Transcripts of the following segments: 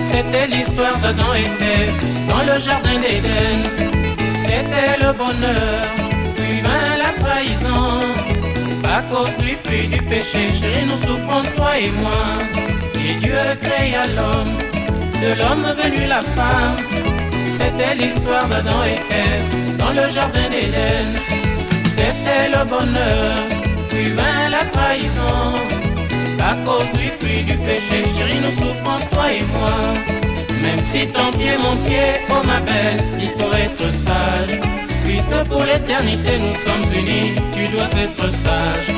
C'était l'histoire d'Adam et Ève dans le jardin d'Éden. C'était le bonheur, puis vint la trahison. À cause du fruit du péché, chérie, nous souffrons, toi et moi. Et Dieu créa l'homme, de l'homme venu la femme. C'était l'histoire d'Adam et Ève dans le jardin d'Éden. C'était le bonheur, puis vint la trahison. À cause du fruit du péché, chérie, nous souffrons, toi et moi. Même si ton pied, mon pied, oh ma belle, il faut être sage. Puisque pour l'éternité nous sommes unis, tu dois être sage.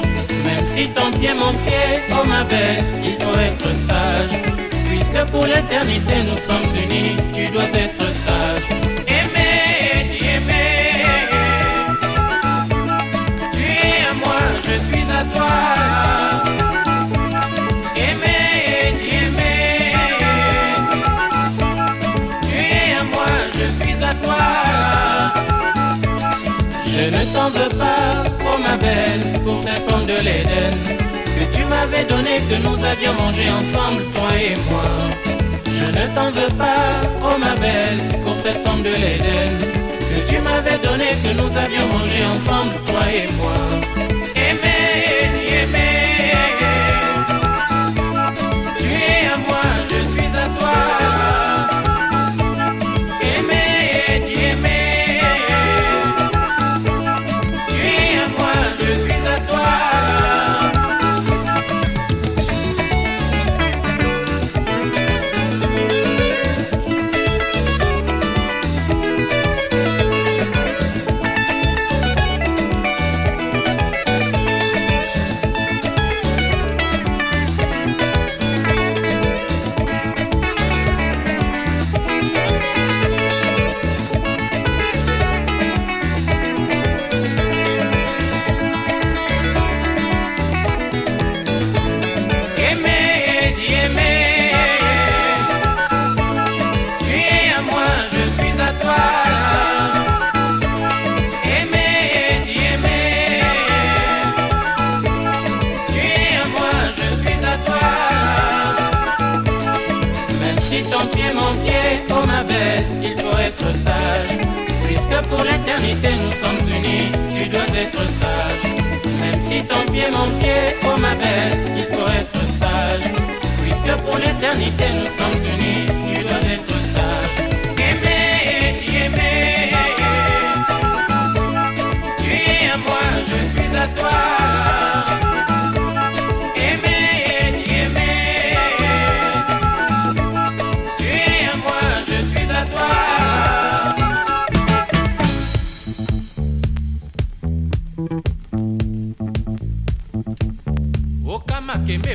Même si ton pied, mon pied, oh ma belle, il faut être sage. Puisque pour l'éternité nous sommes unis, tu dois être sage. T'en veux pas, oh ma belle, pour cette pomme de l'Éden que tu m'avais donné, que nous avions mangé ensemble, toi et moi. Je ne t'en veux pas, oh ma belle, pour cette pomme de l'Éden que tu m'avais donné, que nous avions mangé ensemble, toi et moi. Nous sommes unis, tu dois être sage. Même si ton pied, mon pied, oh ma belle, il faut être sage. Puisque pour l'éternité nous sommes unis,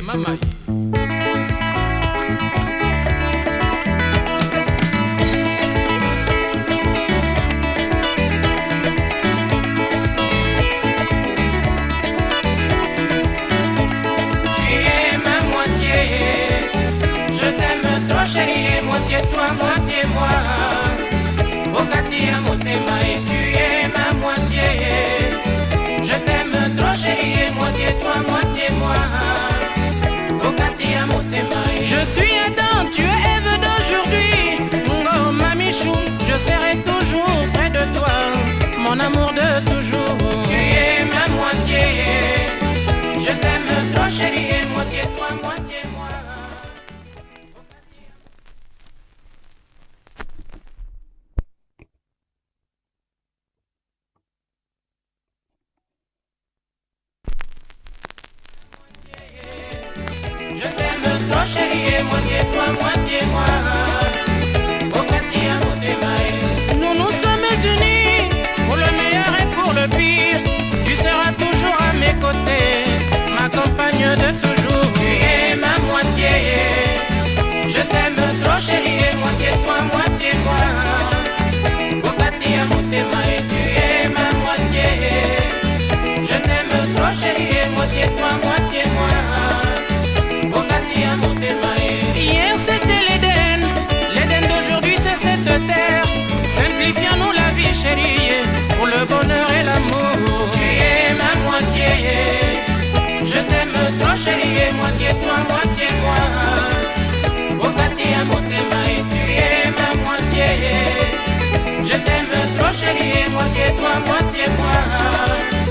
mama t'aime trop chérie, moitié toi, moitié moi. Je t'aime trop chérie, moitié toi, moitié chérie, moitié toi, moitié moi. chérie, moitié toi, moitié moi.